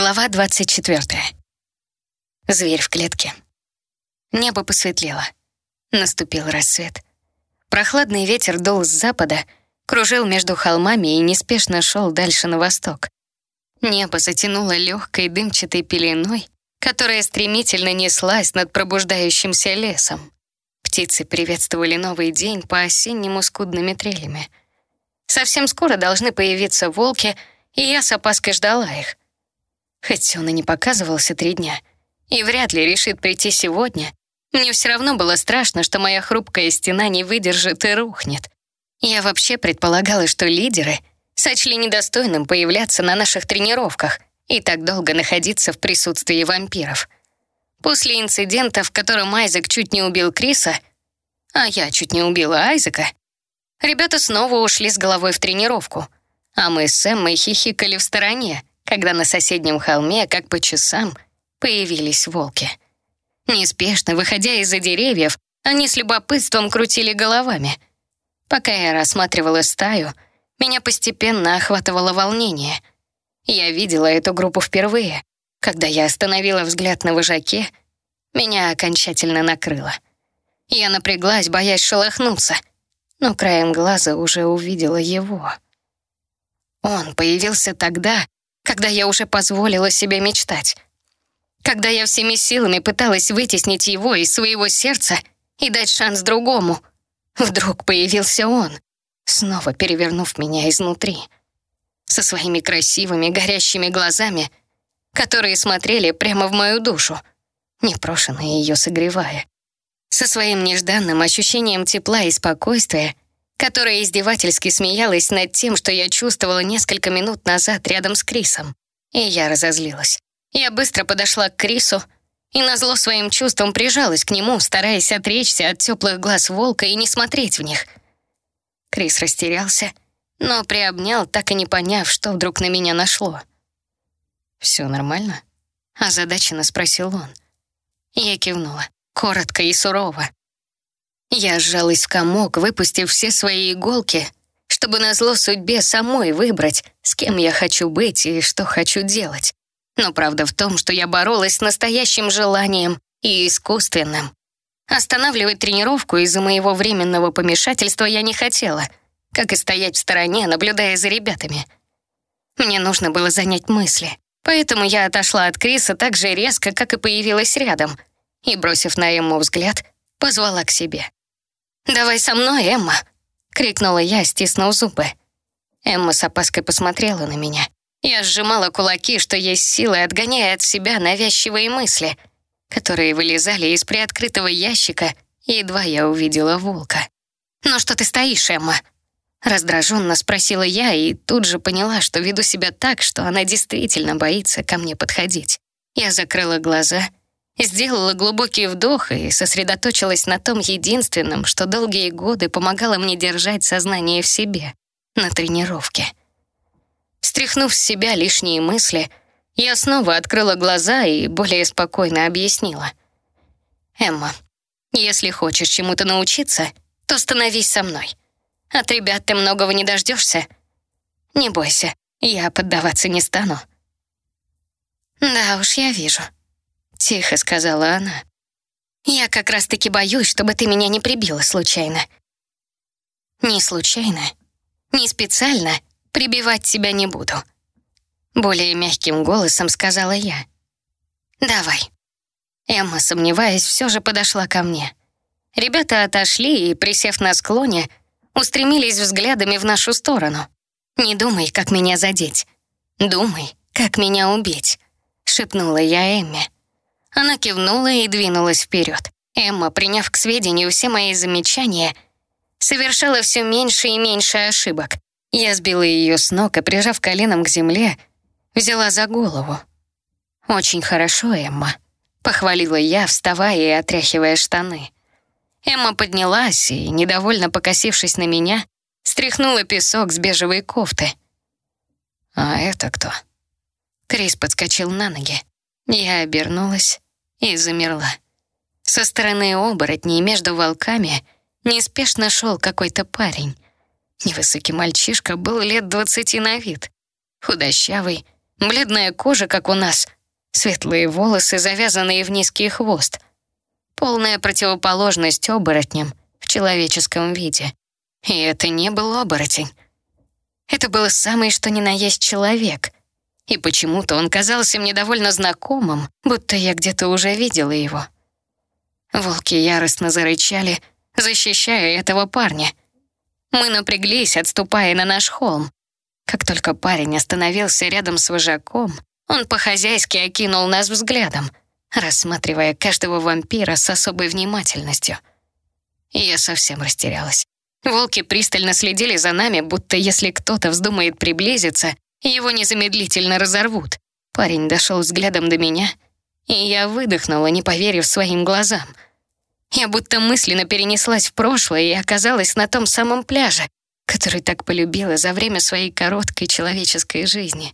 Глава 24. Зверь в клетке. Небо посветлело. Наступил рассвет. Прохладный ветер дул с запада, кружил между холмами и неспешно шел дальше на восток. Небо затянуло легкой дымчатой пеленой, которая стремительно неслась над пробуждающимся лесом. Птицы приветствовали новый день по-осеннему скудными трелями. Совсем скоро должны появиться волки, и я с опаской ждала их. Хоть он и не показывался три дня, и вряд ли решит прийти сегодня, мне все равно было страшно, что моя хрупкая стена не выдержит и рухнет. Я вообще предполагала, что лидеры сочли недостойным появляться на наших тренировках и так долго находиться в присутствии вампиров. После инцидента, в котором Айзек чуть не убил Криса, а я чуть не убила Айзека, ребята снова ушли с головой в тренировку, а мы с Эммой хихикали в стороне, когда на соседнем холме, как по часам, появились волки. Неспешно, выходя из-за деревьев, они с любопытством крутили головами. Пока я рассматривала стаю, меня постепенно охватывало волнение. Я видела эту группу впервые. Когда я остановила взгляд на вожаке, меня окончательно накрыло. Я напряглась, боясь шелохнуться, но краем глаза уже увидела его. Он появился тогда, когда я уже позволила себе мечтать. Когда я всеми силами пыталась вытеснить его из своего сердца и дать шанс другому. Вдруг появился он, снова перевернув меня изнутри. Со своими красивыми горящими глазами, которые смотрели прямо в мою душу, непрошенно ее согревая. Со своим нежданным ощущением тепла и спокойствия, которая издевательски смеялась над тем, что я чувствовала несколько минут назад рядом с Крисом. И я разозлилась. Я быстро подошла к Крису и назло своим чувством прижалась к нему, стараясь отречься от теплых глаз волка и не смотреть в них. Крис растерялся, но приобнял, так и не поняв, что вдруг на меня нашло. «Все нормально?» — озадаченно спросил он. Я кивнула, коротко и сурово. Я сжалась в комок, выпустив все свои иголки, чтобы назло судьбе самой выбрать, с кем я хочу быть и что хочу делать. Но правда в том, что я боролась с настоящим желанием и искусственным. Останавливать тренировку из-за моего временного помешательства я не хотела, как и стоять в стороне, наблюдая за ребятами. Мне нужно было занять мысли, поэтому я отошла от Криса так же резко, как и появилась рядом, и, бросив на ему взгляд, позвала к себе. «Давай со мной, Эмма!» — крикнула я, стиснув зубы. Эмма с опаской посмотрела на меня. Я сжимала кулаки, что есть силы, отгоняя от себя навязчивые мысли, которые вылезали из приоткрытого ящика, едва я увидела волка. «Ну что ты стоишь, Эмма?» Раздраженно спросила я и тут же поняла, что веду себя так, что она действительно боится ко мне подходить. Я закрыла глаза — Сделала глубокий вдох и сосредоточилась на том единственном, что долгие годы помогало мне держать сознание в себе, на тренировке. Стряхнув с себя лишние мысли, я снова открыла глаза и более спокойно объяснила. «Эмма, если хочешь чему-то научиться, то становись со мной. От ребят ты многого не дождешься. Не бойся, я поддаваться не стану». «Да уж, я вижу», Тихо сказала она. «Я как раз-таки боюсь, чтобы ты меня не прибила случайно». «Не случайно, не специально прибивать тебя не буду», более мягким голосом сказала я. «Давай». Эмма, сомневаясь, все же подошла ко мне. Ребята отошли и, присев на склоне, устремились взглядами в нашу сторону. «Не думай, как меня задеть. Думай, как меня убить», — шепнула я Эмме. Она кивнула и двинулась вперед. Эмма, приняв к сведению все мои замечания, совершала все меньше и меньше ошибок. Я сбила ее с ног и, прижав коленом к земле, взяла за голову. «Очень хорошо, Эмма», — похвалила я, вставая и отряхивая штаны. Эмма поднялась и, недовольно покосившись на меня, стряхнула песок с бежевой кофты. «А это кто?» Крис подскочил на ноги. Я обернулась и замерла. Со стороны оборотней между волками неспешно шел какой-то парень. Невысокий мальчишка был лет двадцати на вид. Худощавый, Бледная кожа, как у нас, светлые волосы, завязанные в низкий хвост. Полная противоположность оборотням в человеческом виде. И это не был оборотень. Это был самый что ни на есть человек. И почему-то он казался мне довольно знакомым, будто я где-то уже видела его. Волки яростно зарычали, защищая этого парня. Мы напряглись, отступая на наш холм. Как только парень остановился рядом с вожаком, он по-хозяйски окинул нас взглядом, рассматривая каждого вампира с особой внимательностью. Я совсем растерялась. Волки пристально следили за нами, будто если кто-то вздумает приблизиться, его незамедлительно разорвут. Парень дошел взглядом до меня, и я выдохнула, не поверив своим глазам. Я будто мысленно перенеслась в прошлое и оказалась на том самом пляже, который так полюбила за время своей короткой человеческой жизни.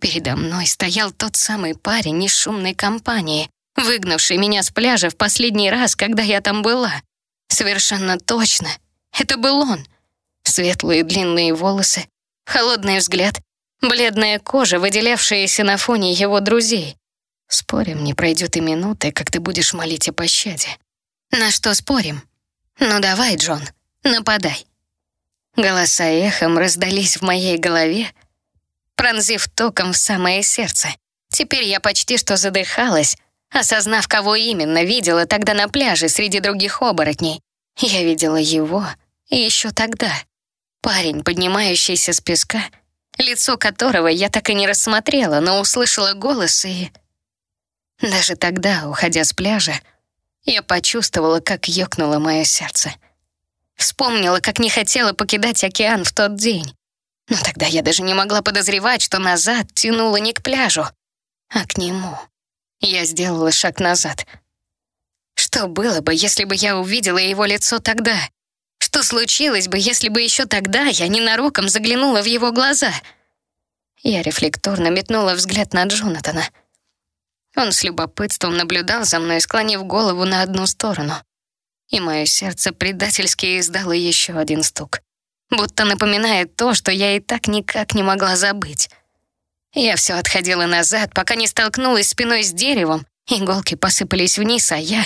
Передо мной стоял тот самый парень из шумной компании, выгнавший меня с пляжа в последний раз, когда я там была. Совершенно точно. Это был он. Светлые длинные волосы, холодный взгляд, бледная кожа, выделявшаяся на фоне его друзей. Спорим, не пройдет и минуты, как ты будешь молить о пощаде. На что спорим? Ну давай, Джон, нападай. Голоса эхом раздались в моей голове, пронзив током в самое сердце. Теперь я почти что задыхалась, осознав, кого именно видела тогда на пляже среди других оборотней. Я видела его еще тогда. Парень, поднимающийся с песка, лицо которого я так и не рассмотрела, но услышала голос и... Даже тогда, уходя с пляжа, я почувствовала, как ёкнуло мое сердце — Вспомнила, как не хотела покидать океан в тот день. Но тогда я даже не могла подозревать, что назад тянула не к пляжу, а к нему. Я сделала шаг назад. Что было бы, если бы я увидела его лицо тогда? Что случилось бы, если бы еще тогда я ненароком заглянула в его глаза? Я рефлекторно метнула взгляд на Джонатана. Он с любопытством наблюдал за мной, склонив голову на одну сторону и мое сердце предательски издало еще один стук, будто напоминает то, что я и так никак не могла забыть. Я все отходила назад, пока не столкнулась спиной с деревом, иголки посыпались вниз, а я,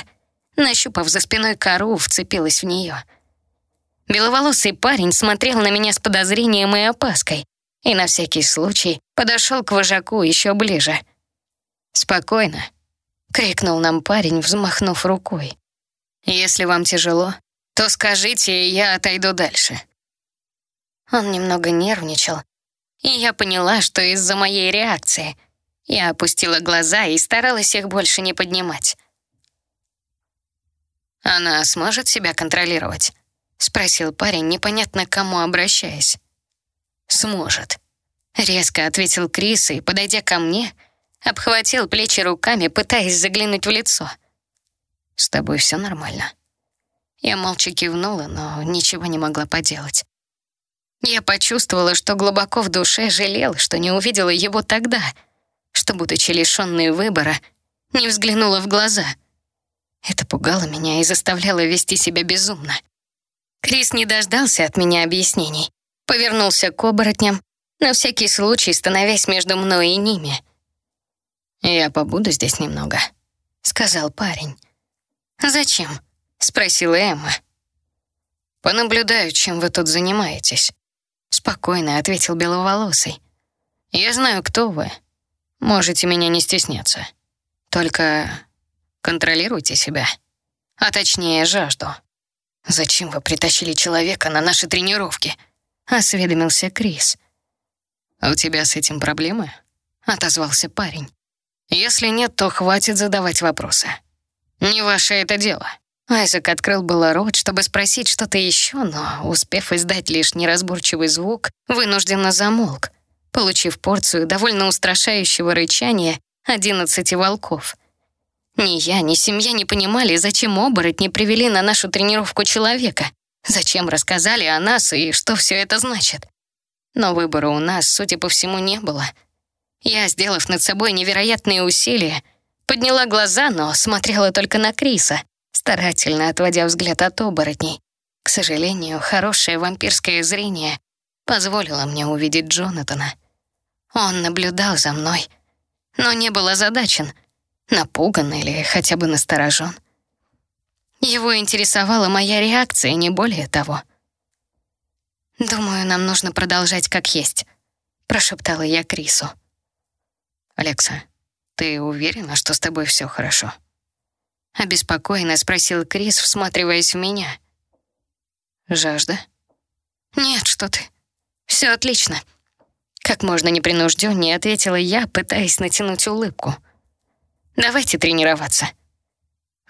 нащупав за спиной кору, вцепилась в нее. Беловолосый парень смотрел на меня с подозрением и опаской и на всякий случай подошел к вожаку еще ближе. «Спокойно», — крикнул нам парень, взмахнув рукой. Если вам тяжело, то скажите, и я отойду дальше». Он немного нервничал, и я поняла, что из-за моей реакции. Я опустила глаза и старалась их больше не поднимать. «Она сможет себя контролировать?» — спросил парень, непонятно кому обращаясь. «Сможет», — резко ответил Крис и, подойдя ко мне, обхватил плечи руками, пытаясь заглянуть в лицо — «С тобой все нормально?» Я молча кивнула, но ничего не могла поделать. Я почувствовала, что глубоко в душе жалела, что не увидела его тогда, что, будучи лишённой выбора, не взглянула в глаза. Это пугало меня и заставляло вести себя безумно. Крис не дождался от меня объяснений. Повернулся к оборотням, на всякий случай становясь между мной и ними. «Я побуду здесь немного», — сказал парень. «Зачем?» — спросила Эмма. «Понаблюдаю, чем вы тут занимаетесь», — спокойно ответил Беловолосый. «Я знаю, кто вы. Можете меня не стесняться. Только контролируйте себя, а точнее жажду. Зачем вы притащили человека на наши тренировки?» — осведомился Крис. «У тебя с этим проблемы?» — отозвался парень. «Если нет, то хватит задавать вопросы. «Не ваше это дело». Айзек открыл было рот, чтобы спросить что-то еще, но, успев издать лишь неразборчивый звук, вынужденно замолк, получив порцию довольно устрашающего рычания одиннадцати волков. Ни я, ни семья не понимали, зачем оборотни привели на нашу тренировку человека, зачем рассказали о нас и что все это значит. Но выбора у нас, судя по всему, не было. Я, сделав над собой невероятные усилия, Подняла глаза, но смотрела только на Криса, старательно отводя взгляд от оборотней. К сожалению, хорошее вампирское зрение позволило мне увидеть Джонатана. Он наблюдал за мной, но не был озадачен, напуган или хотя бы насторожен. Его интересовала моя реакция, не более того. «Думаю, нам нужно продолжать как есть», — прошептала я Крису. «Алекса, ты уверена, что с тобой все хорошо?» Обеспокоенно спросил Крис, всматриваясь в меня. «Жажда?» «Нет, что ты. Все отлично». Как можно непринужденнее ответила я, пытаясь натянуть улыбку. «Давайте тренироваться».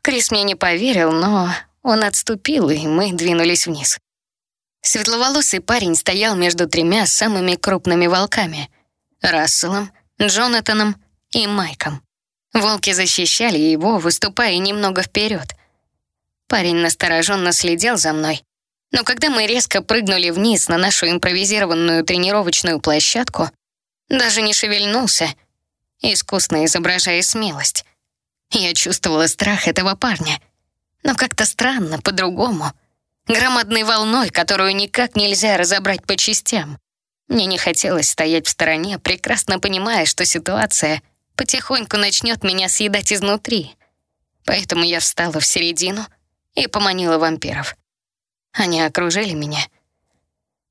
Крис мне не поверил, но он отступил, и мы двинулись вниз. Светловолосый парень стоял между тремя самыми крупными волками — Расселом, Джонатаном и Майком. Волки защищали его, выступая немного вперед. Парень настороженно следил за мной, но когда мы резко прыгнули вниз на нашу импровизированную тренировочную площадку, даже не шевельнулся, искусно изображая смелость. Я чувствовала страх этого парня, но как-то странно, по-другому. Громадной волной, которую никак нельзя разобрать по частям. Мне не хотелось стоять в стороне, прекрасно понимая, что ситуация потихоньку начнет меня съедать изнутри. Поэтому я встала в середину и поманила вампиров. Они окружили меня.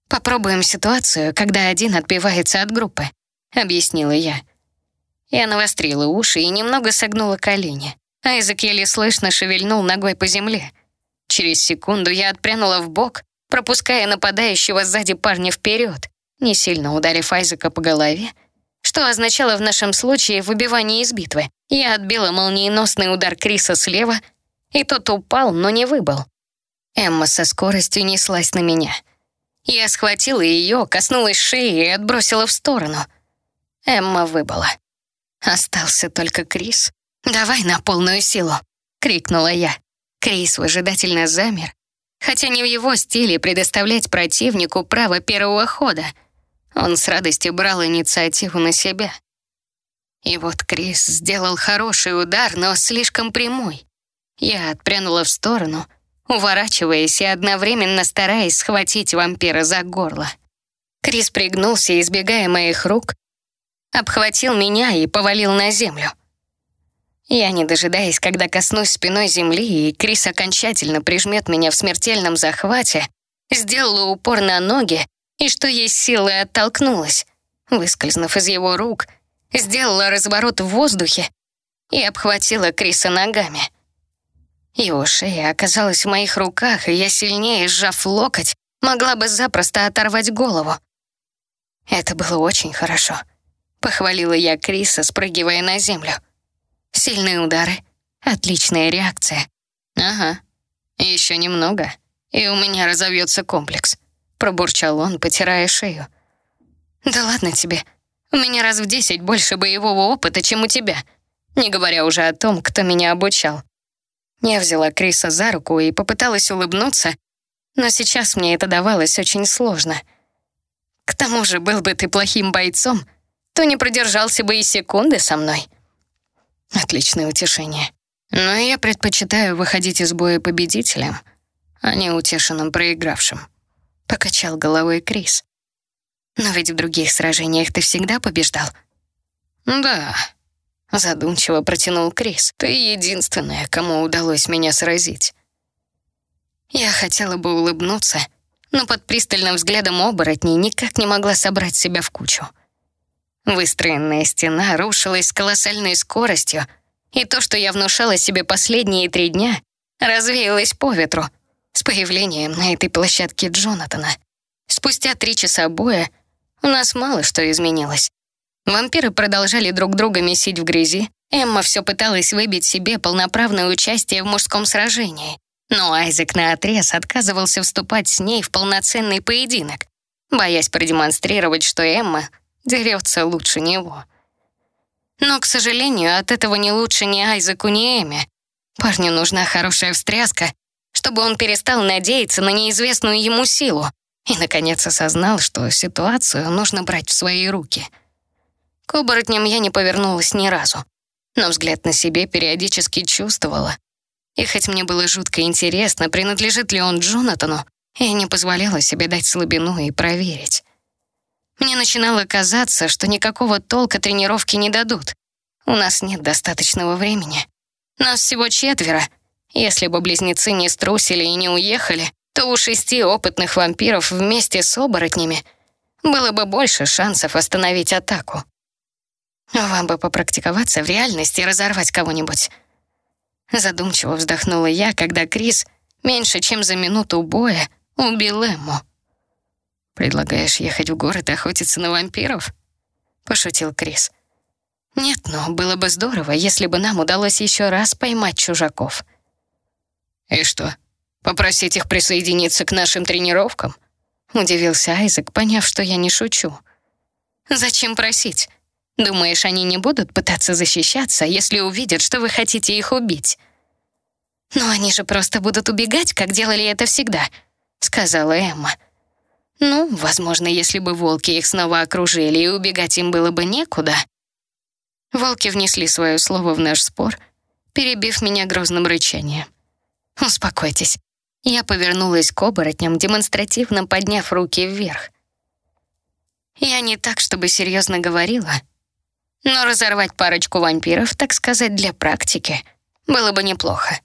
«Попробуем ситуацию, когда один отбивается от группы», — объяснила я. Я навострила уши и немного согнула колени. Айзек еле слышно шевельнул ногой по земле. Через секунду я отпрянула в бок, пропуская нападающего сзади парня вперед, не сильно ударив Айзека по голове, что означало в нашем случае выбивание из битвы. Я отбила молниеносный удар Криса слева, и тот упал, но не выбыл. Эмма со скоростью неслась на меня. Я схватила ее, коснулась шеи и отбросила в сторону. Эмма выбыла. Остался только Крис. «Давай на полную силу!» — крикнула я. Крис выжидательно замер, хотя не в его стиле предоставлять противнику право первого хода. Он с радостью брал инициативу на себя. И вот Крис сделал хороший удар, но слишком прямой. Я отпрянула в сторону — уворачиваясь и одновременно стараясь схватить вампира за горло. Крис пригнулся, избегая моих рук, обхватил меня и повалил на землю. Я, не дожидаясь, когда коснусь спиной земли, и Крис окончательно прижмет меня в смертельном захвате, сделала упор на ноги и, что есть силы, оттолкнулась, выскользнув из его рук, сделала разворот в воздухе и обхватила Криса ногами — его шея оказалась в моих руках, и я, сильнее сжав локоть, могла бы запросто оторвать голову. Это было очень хорошо. Похвалила я Криса, спрыгивая на землю. Сильные удары, отличная реакция. Ага, еще немного, и у меня разовьется комплекс. Пробурчал он, потирая шею. Да ладно тебе, у меня раз в десять больше боевого опыта, чем у тебя. Не говоря уже о том, кто меня обучал. Я взяла Криса за руку и попыталась улыбнуться, но сейчас мне это давалось очень сложно. К тому же, был бы ты плохим бойцом, то не продержался бы и секунды со мной. Отличное утешение. Но я предпочитаю выходить из боя победителем, а не утешенным проигравшим. Покачал головой Крис. Но ведь в других сражениях ты всегда побеждал. Да, Задумчиво протянул Крис. «Ты единственная, кому удалось меня сразить». Я хотела бы улыбнуться, но под пристальным взглядом оборотней никак не могла собрать себя в кучу. Выстроенная стена рушилась с колоссальной скоростью, и то, что я внушала себе последние три дня, развеялось по ветру с появлением на этой площадке Джонатана. Спустя три часа боя у нас мало что изменилось. Вампиры продолжали друг друга месить в грязи. Эмма все пыталась выбить себе полноправное участие в мужском сражении. Но Айзек наотрез отказывался вступать с ней в полноценный поединок, боясь продемонстрировать, что Эмма дерется лучше него. Но, к сожалению, от этого не лучше ни Айзеку, ни Эмме. Парню нужна хорошая встряска, чтобы он перестал надеяться на неизвестную ему силу и, наконец, осознал, что ситуацию нужно брать в свои руки — к оборотням я не повернулась ни разу, но взгляд на себе периодически чувствовала. И хоть мне было жутко интересно, принадлежит ли он Джонатану, я не позволяла себе дать слабину и проверить. Мне начинало казаться, что никакого толка тренировки не дадут. У нас нет достаточного времени. Нас всего четверо. Если бы близнецы не струсили и не уехали, то у шести опытных вампиров вместе с оборотнями было бы больше шансов остановить атаку. Вам бы попрактиковаться в реальности и разорвать кого-нибудь. Задумчиво вздохнула я, когда Крис меньше чем за минуту боя убил Эмму. «Предлагаешь ехать в город и охотиться на вампиров?» — пошутил Крис. «Нет, но было бы здорово, если бы нам удалось еще раз поймать чужаков». «И что, попросить их присоединиться к нашим тренировкам?» — удивился Айзек, поняв, что я не шучу. «Зачем просить? Думаешь, они не будут пытаться защищаться, если увидят, что вы хотите их убить?» «Но они же просто будут убегать, как делали это всегда», — сказала Эмма. Ну, возможно, если бы волки их снова окружили, и убегать им было бы некуда. Волки внесли свое слово в наш спор, перебив меня грозным рычанием. «Успокойтесь». Я повернулась к оборотням, демонстративно подняв руки вверх. Я не так, чтобы серьезно говорила, но разорвать парочку вампиров, так сказать, для практики, было бы неплохо.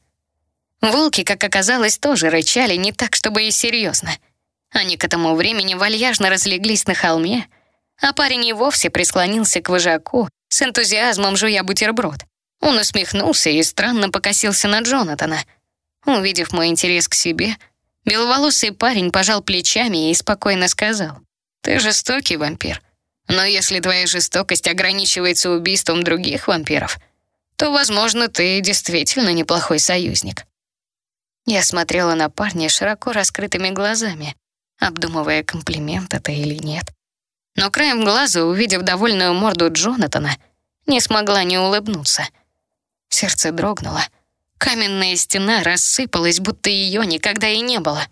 Волки, как оказалось, тоже рычали не так, чтобы и серьезно — они к этому времени вальяжно разлеглись на холме, а парень и вовсе прислонился к вожаку, с энтузиазмом жуя бутерброд. Он усмехнулся и странно покосился на Джонатана. Увидев мой интерес к себе, беловолосый парень пожал плечами и спокойно сказал, «Ты жестокий вампир, но если твоя жестокость ограничивается убийством других вампиров, то, возможно, ты действительно неплохой союзник». Я смотрела на парня широко раскрытыми глазами, обдумывая, комплимент это или нет. Но краем глаза, увидев довольную морду Джонатана, не смогла не улыбнуться. Сердце дрогнуло. Каменная стена рассыпалась, будто ее никогда и не было.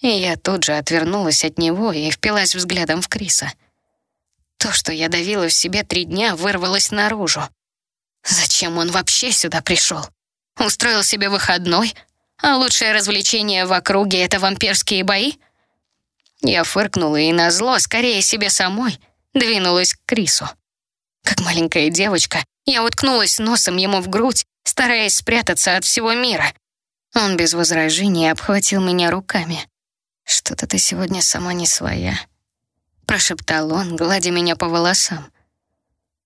И я тут же отвернулась от него и впилась взглядом в Криса. То, что я давила в себе три дня, вырвалось наружу. Зачем он вообще сюда пришел? Устроил себе выходной, а лучшее развлечение в округе — это вампирские бои — я фыркнула и назло, скорее себе самой, двинулась к Крису. Как маленькая девочка, я уткнулась носом ему в грудь, стараясь спрятаться от всего мира. Он без возражений обхватил меня руками. «Что-то ты сегодня сама не своя», — прошептал он, гладя меня по волосам.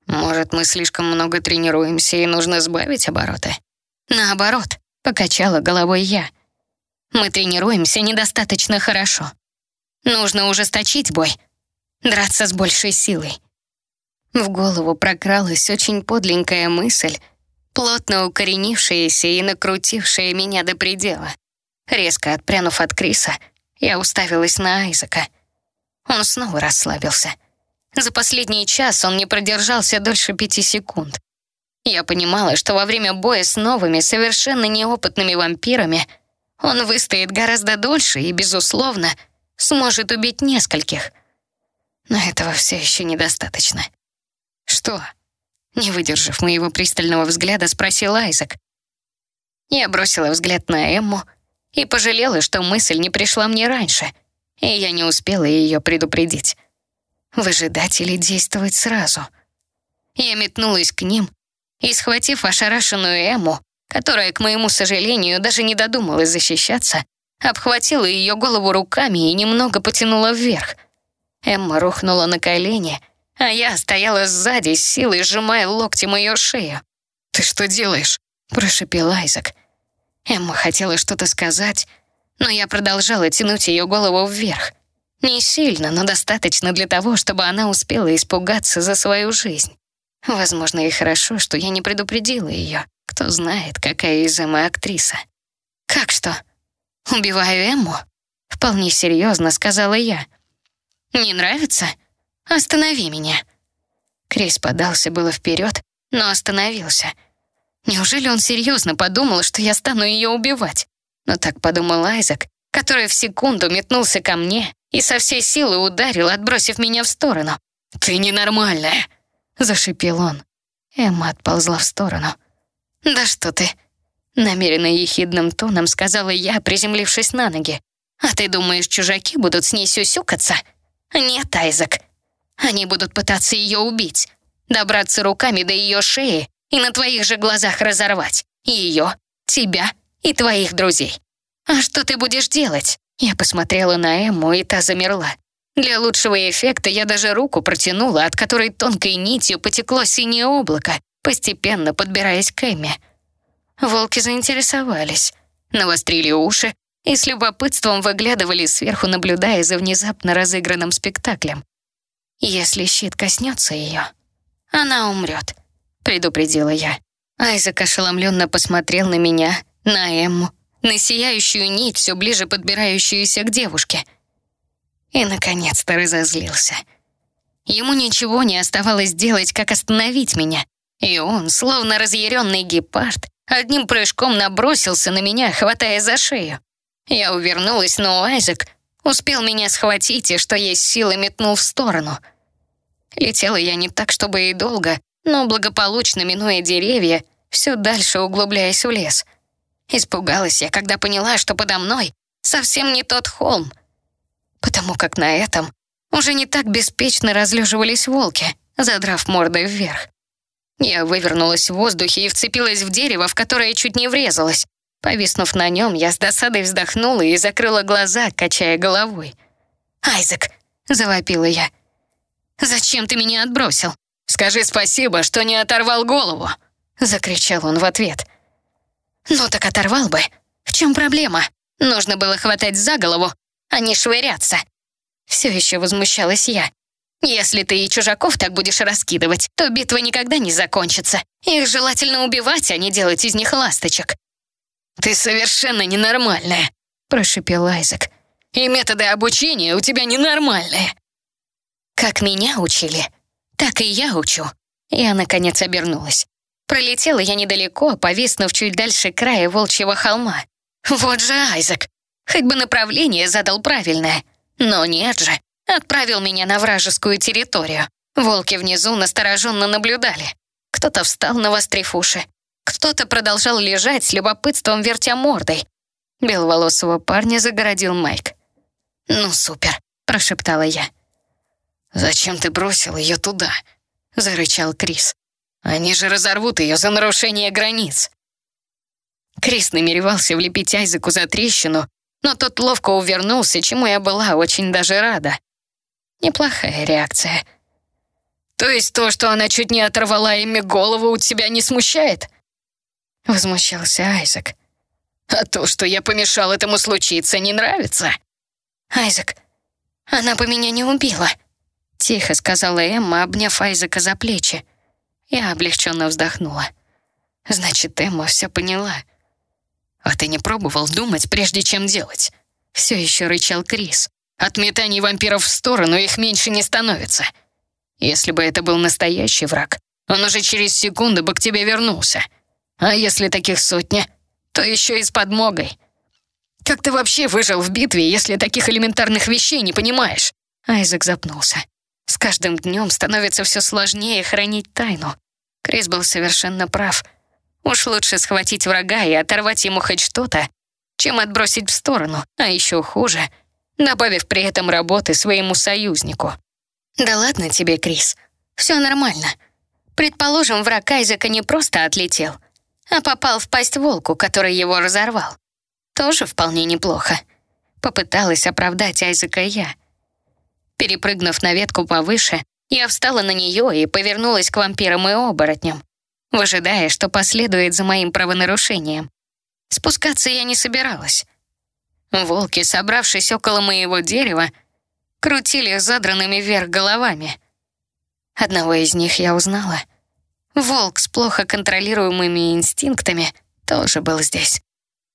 «Может, мы слишком много тренируемся и нужно сбавить обороты?» «Наоборот», — покачала головой я. «Мы тренируемся недостаточно хорошо. Нужно ужесточить бой, драться с большей силой. В голову прокралась очень подленькая мысль, плотно укоренившаяся и накрутившая меня до предела. Резко отпрянув от Криса, я уставилась на Айзека. Он снова расслабился. За последний час он не продержался дольше пяти секунд. Я понимала, что во время боя с новыми, совершенно неопытными вампирами он выстоит гораздо дольше и, безусловно, сможет убить нескольких. Но этого все еще недостаточно. Что? Не выдержав моего пристального взгляда, спросил Айзек. Я бросила взгляд на Эмму и пожалела, что мысль не пришла мне раньше, и я не успела ее предупредить. Выжидать или действовать сразу? Я метнулась к ним и, схватив ошарашенную Эмму, которая, к моему сожалению, даже не додумалась защищаться, обхватила ее голову руками и немного потянула вверх. Эмма рухнула на колени, а я стояла сзади, силой сжимая локтем ее шею. «Ты что делаешь?» — прошепел Айзек. Эмма хотела что-то сказать, но я продолжала тянуть ее голову вверх. Не сильно, но достаточно для того, чтобы она успела испугаться за свою жизнь. Возможно, и хорошо, что я не предупредила ее. Кто знает, какая из Эммы актриса. «Как что?» «Убиваю Эмму?» — вполне серьезно сказала я. «Не нравится? Останови меня». Крис подался было вперед, но остановился. Неужели он серьезно подумал, что я стану ее убивать? Но так подумал Айзек, который в секунду метнулся ко мне и со всей силы ударил, отбросив меня в сторону. «Ты ненормальная!» — зашипел он. Эмма отползла в сторону. «Да что ты!» Намеренно ехидным тоном сказала я, приземлившись на ноги. «А ты думаешь, чужаки будут с ней сюсюкаться?» «Нет, Айзек. Они будут пытаться ее убить, добраться руками до ее шеи и на твоих же глазах разорвать. Ее, тебя и твоих друзей. А что ты будешь делать? Я посмотрела на Эмму, и та замерла. Для лучшего эффекта я даже руку протянула, от которой тонкой нитью потекло синее облако, постепенно подбираясь к Эмме. Волки заинтересовались, навострили уши и с любопытством выглядывали сверху, наблюдая за внезапно разыгранным спектаклем. «Если щит коснется ее, она умрет», — предупредила я. Айзек ошеломленно посмотрел на меня, на Эмму, на сияющую нить, все ближе подбирающуюся к девушке. И, наконец-то, разозлился. Ему ничего не оставалось делать, как остановить меня. И он, словно разъяренный гепард, одним прыжком набросился на меня, хватая за шею. Я увернулась, но Айзек успел меня схватить и, что есть силы, метнул в сторону. Летела я не так, чтобы и долго, но благополучно минуя деревья, все дальше углубляясь в лес. Испугалась я, когда поняла, что подо мной совсем не тот холм, потому как на этом уже не так беспечно разлеживались волки, задрав мордой вверх. Я вывернулась в воздухе и вцепилась в дерево, в которое чуть не врезалась. Повиснув на нем, я с досадой вздохнула и закрыла глаза, качая головой. «Айзек!» — завопила я. «Зачем ты меня отбросил? Скажи спасибо, что не оторвал голову!» — закричал он в ответ. «Ну так оторвал бы. В чем проблема? Нужно было хватать за голову, а не швыряться». Все еще возмущалась я. «Если ты и чужаков так будешь раскидывать, то битва никогда не закончится. Их желательно убивать, а не делать из них ласточек». «Ты совершенно ненормальная», — прошипел Айзек. «И методы обучения у тебя ненормальные». Как меня учили, так и я учу. Я, наконец, обернулась. Пролетела я недалеко, повиснув чуть дальше края волчьего холма. Вот же Айзек. Хоть бы направление задал правильное. Но нет же. Отправил меня на вражескую территорию. Волки внизу настороженно наблюдали. Кто-то встал, на уши. Кто-то продолжал лежать с любопытством, вертя мордой. Беловолосого парня загородил Майк. «Ну, супер», — прошептала я. «Зачем ты бросил ее туда?» — зарычал Крис. «Они же разорвут ее за нарушение границ!» Крис намеревался влепить Айзеку за трещину, но тот ловко увернулся, чему я была очень даже рада. Неплохая реакция. «То есть то, что она чуть не оторвала ими голову, у тебя не смущает?» Возмущался Айзек. «А то, что я помешал этому случиться, не нравится?» «Айзек, она бы меня не убила», — тихо сказала Эмма, обняв Айзека за плечи. Я облегченно вздохнула. «Значит, Эмма все поняла». «А ты не пробовал думать, прежде чем делать?» Все еще рычал Крис. «От метаний вампиров в сторону их меньше не становится. Если бы это был настоящий враг, он уже через секунду бы к тебе вернулся. А если таких сотня, то еще и с подмогой. Как ты вообще выжил в битве, если таких элементарных вещей не понимаешь?» Айзек запнулся. С каждым днем становится все сложнее хранить тайну. Крис был совершенно прав. Уж лучше схватить врага и оторвать ему хоть что-то, чем отбросить в сторону, а еще хуже, добавив при этом работы своему союзнику. «Да ладно тебе, Крис. Все нормально. Предположим, враг Айзека не просто отлетел, а попал в пасть волку, который его разорвал. Тоже вполне неплохо. Попыталась оправдать Айзека я — Перепрыгнув на ветку повыше, я встала на нее и повернулась к вампирам и оборотням, выжидая, что последует за моим правонарушением. Спускаться я не собиралась. Волки, собравшись около моего дерева, крутили задранными вверх головами. Одного из них я узнала. Волк с плохо контролируемыми инстинктами тоже был здесь.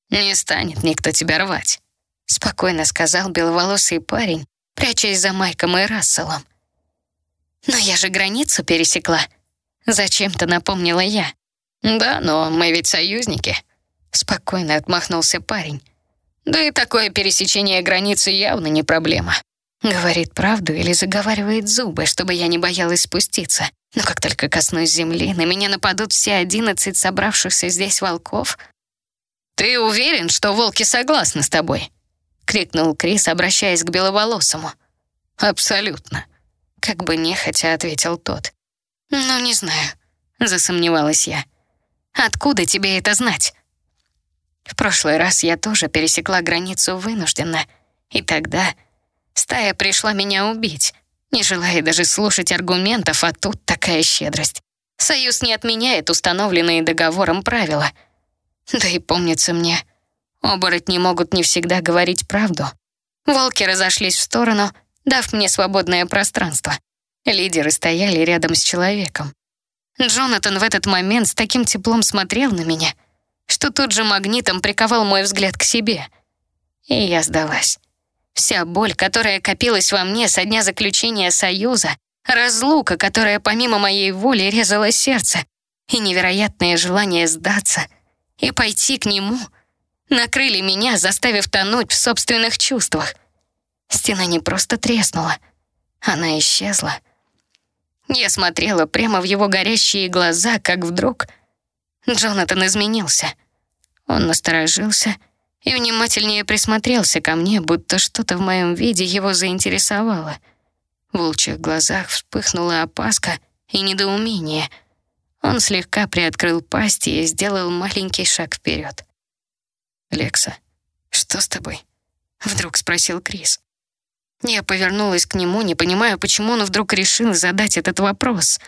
«Не станет никто тебя рвать», — спокойно сказал беловолосый парень, прячась за Майком и Расселом. «Но я же границу пересекла», — зачем-то напомнила я. «Да, но мы ведь союзники», — спокойно отмахнулся парень. «Да и такое пересечение границы явно не проблема». Говорит правду или заговаривает зубы, чтобы я не боялась спуститься. Но как только коснусь земли, на меня нападут все одиннадцать собравшихся здесь волков. «Ты уверен, что волки согласны с тобой?» — крикнул Крис, обращаясь к беловолосому. «Абсолютно. Как бы нехотя ответил тот. «Ну, не знаю», — засомневалась я. «Откуда тебе это знать?» В прошлый раз я тоже пересекла границу вынужденно, и тогда стая пришла меня убить, не желая даже слушать аргументов, а тут такая щедрость. Союз не отменяет установленные договором правила. Да и помнится мне, оборотни могут не всегда говорить правду. Волки разошлись в сторону, дав мне свободное пространство. Лидеры стояли рядом с человеком. Джонатан в этот момент с таким теплом смотрел на меня, что тут же магнитом приковал мой взгляд к себе. И я сдалась. Вся боль, которая копилась во мне со дня заключения союза, разлука, которая помимо моей воли резала сердце, и невероятное желание сдаться и пойти к нему, накрыли меня, заставив тонуть в собственных чувствах. Стена не просто треснула, она исчезла. Я смотрела прямо в его горящие глаза, как вдруг Джонатан изменился. Он насторожился и внимательнее присмотрелся ко мне, будто что-то в моем виде его заинтересовало. В волчьих глазах вспыхнула опаска и недоумение. Он слегка приоткрыл пасть и сделал маленький шаг вперед. «Лекса, что с тобой?» — вдруг спросил Крис. Я повернулась к нему, не понимая, почему он вдруг решил задать этот вопрос.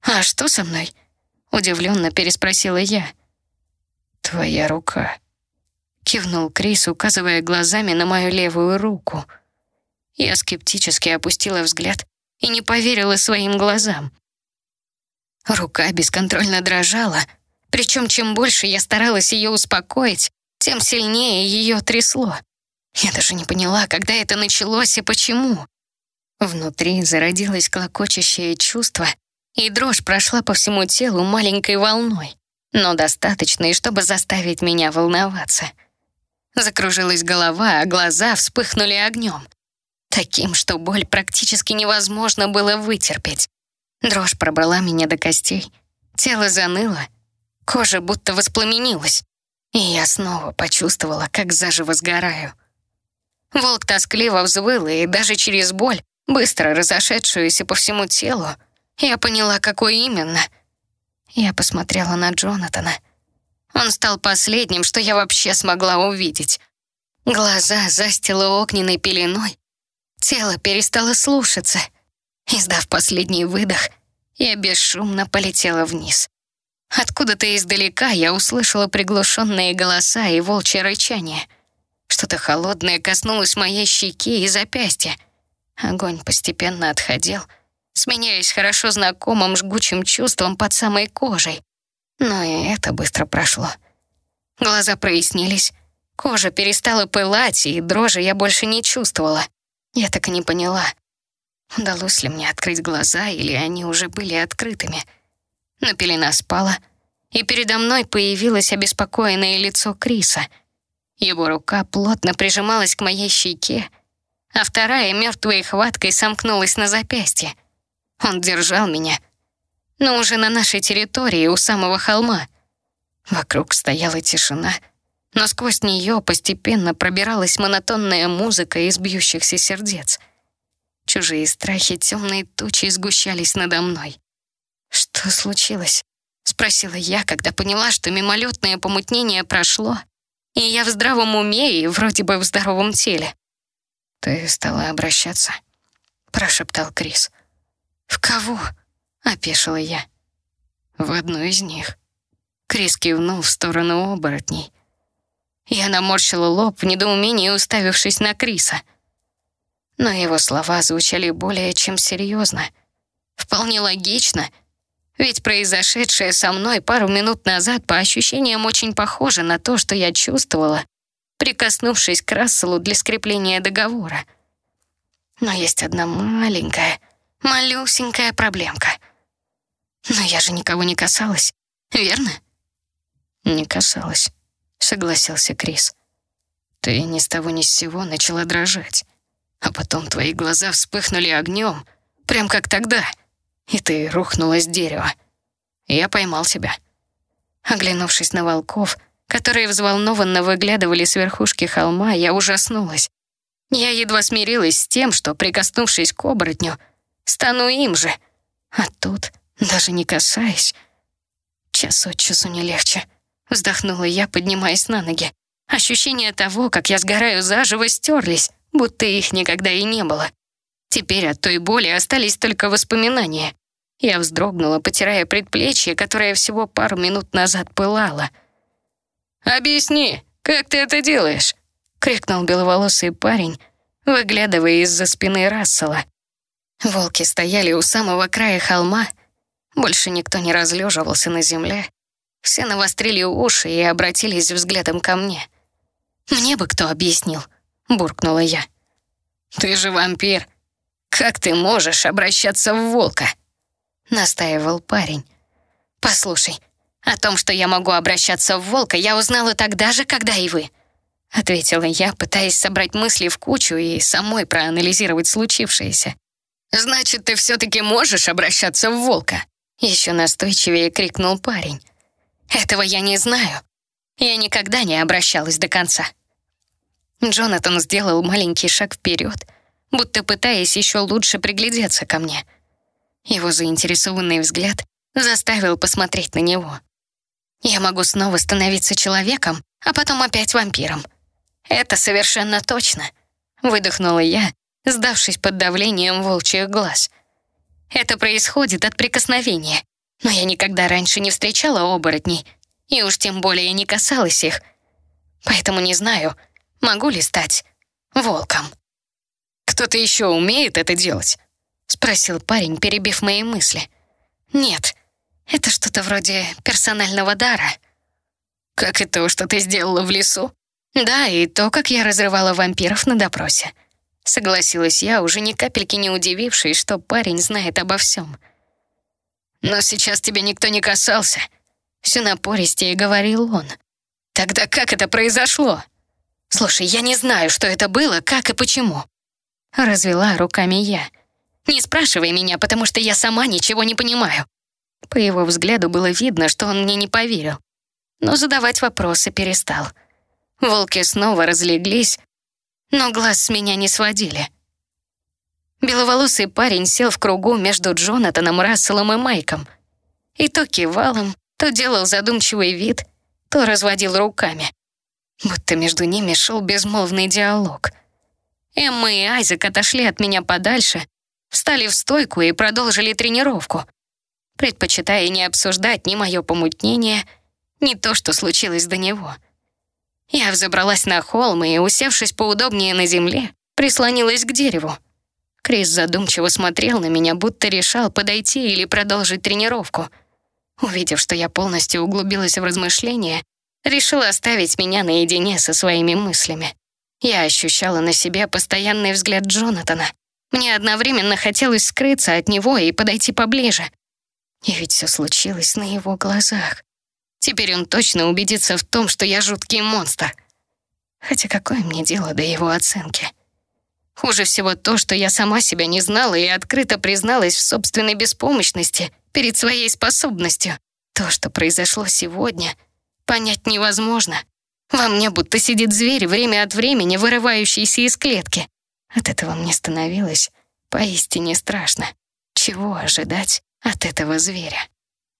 «А что со мной?» — удивленно переспросила я. «Твоя рука», — кивнул Крис, указывая глазами на мою левую руку. Я скептически опустила взгляд и не поверила своим глазам. Рука бесконтрольно дрожала, причем чем больше я старалась ее успокоить, тем сильнее ее трясло. Я даже не поняла, когда это началось и почему. Внутри зародилось клокочущее чувство, и дрожь прошла по всему телу маленькой волной, но достаточной, чтобы заставить меня волноваться. Закружилась голова, а глаза вспыхнули огнем. Таким, что боль практически невозможно было вытерпеть. Дрожь пробрала меня до костей, тело заныло, кожа будто воспламенилась, и я снова почувствовала, как заживо сгораю. Волк тоскливо взвыл, и даже через боль, быстро разошедшуюся по всему телу, я поняла, какой именно. Я посмотрела на Джонатана. Он стал последним, что я вообще смогла увидеть. Глаза застило огненной пеленой. Тело перестало слушаться. Издав последний выдох, я бесшумно полетела вниз. Откуда-то издалека я услышала приглушенные голоса и волчье рычание — что-то холодное коснулось моей щеки и запястья. Огонь постепенно отходил, сменяясь хорошо знакомым жгучим чувством под самой кожей. Но и это быстро прошло. Глаза прояснились, кожа перестала пылать, и дрожи я больше не чувствовала. Я так и не поняла, удалось ли мне открыть глаза, или они уже были открытыми. Но пелена спала, и передо мной появилось обеспокоенное лицо Криса — его рука плотно прижималась к моей щеке, а вторая мертвой хваткой сомкнулась на запястье. Он держал меня, но уже на нашей территории, у самого холма. Вокруг стояла тишина, но сквозь нее постепенно пробиралась монотонная музыка из бьющихся сердец. Чужие страхи темные тучи сгущались надо мной. «Что случилось?» — спросила я, когда поняла, что мимолетное помутнение прошло, и я в здравом уме и вроде бы в здоровом теле. «Ты стала обращаться?» — прошептал Крис. «В кого?» — опешила я. «В одну из них». Крис кивнул в сторону оборотней. Я наморщила лоб в недоумении, уставившись на Криса. Но его слова звучали более чем серьезно. Вполне логично — ведь произошедшее со мной пару минут назад по ощущениям очень похоже на то, что я чувствовала, прикоснувшись к Расселу для скрепления договора. Но есть одна маленькая, малюсенькая проблемка. Но я же никого не касалась, верно? Не касалась, согласился Крис. Ты ни с того ни с сего начала дрожать, а потом твои глаза вспыхнули огнем, прям как тогда — и ты рухнула с дерева. Я поймал себя. Оглянувшись на волков, которые взволнованно выглядывали с верхушки холма, я ужаснулась. Я едва смирилась с тем, что, прикоснувшись к оборотню, стану им же. А тут, даже не касаясь, час от часу не легче. Вздохнула я, поднимаясь на ноги. Ощущения того, как я сгораю заживо, стерлись, будто их никогда и не было. Теперь от той боли остались только воспоминания. Я вздрогнула, потирая предплечье, которое всего пару минут назад пылало. «Объясни, как ты это делаешь?» — крикнул беловолосый парень, выглядывая из-за спины Рассела. Волки стояли у самого края холма. Больше никто не разлеживался на земле. Все навострили уши и обратились взглядом ко мне. «Мне бы кто объяснил», — буркнула я. «Ты же вампир. Как ты можешь обращаться в волка?» — настаивал парень. «Послушай, о том, что я могу обращаться в волка, я узнала тогда же, когда и вы», — ответила я, пытаясь собрать мысли в кучу и самой проанализировать случившееся. «Значит, ты все-таки можешь обращаться в волка?» Еще настойчивее крикнул парень. «Этого я не знаю. Я никогда не обращалась до конца». Джонатан сделал маленький шаг вперед, будто пытаясь еще лучше приглядеться ко мне. Его заинтересованный взгляд заставил посмотреть на него. «Я могу снова становиться человеком, а потом опять вампиром. Это совершенно точно», — выдохнула я, сдавшись под давлением волчьих глаз. «Это происходит от прикосновения, но я никогда раньше не встречала оборотней, и уж тем более не касалась их, поэтому не знаю, могу ли стать волком». «Кто-то еще умеет это делать?» — спросил парень, перебив мои мысли. «Нет, это что-то вроде персонального дара». «Как и то, что ты сделала в лесу?» «Да, и то, как я разрывала вампиров на допросе». Согласилась я, уже ни капельки не удивившись, что парень знает обо всем. «Но сейчас тебя никто не касался», — все напористее говорил он. «Тогда как это произошло?» «Слушай, я не знаю, что это было, как и почему». Развела руками я. «Не спрашивай меня, потому что я сама ничего не понимаю». По его взгляду было видно, что он мне не поверил. Но задавать вопросы перестал. Волки снова разлеглись, но глаз с меня не сводили. Беловолосый парень сел в кругу между Джонатаном, Расселом и Майком. И то кивал им, то делал задумчивый вид, то разводил руками. Будто между ними шел безмолвный диалог. Эмма и Айзек отошли от меня подальше, встали в стойку и продолжили тренировку, предпочитая не обсуждать ни мое помутнение, ни то, что случилось до него. Я взобралась на холм и, усевшись поудобнее на земле, прислонилась к дереву. Крис задумчиво смотрел на меня, будто решал подойти или продолжить тренировку. Увидев, что я полностью углубилась в размышления, решил оставить меня наедине со своими мыслями. Я ощущала на себе постоянный взгляд Джонатана. Мне одновременно хотелось скрыться от него и подойти поближе. И ведь все случилось на его глазах. Теперь он точно убедится в том, что я жуткий монстр. Хотя какое мне дело до его оценки? Хуже всего то, что я сама себя не знала и открыто призналась в собственной беспомощности перед своей способностью. То, что произошло сегодня, понять невозможно. Во мне будто сидит зверь, время от времени вырывающийся из клетки. От этого мне становилось поистине страшно. Чего ожидать от этого зверя?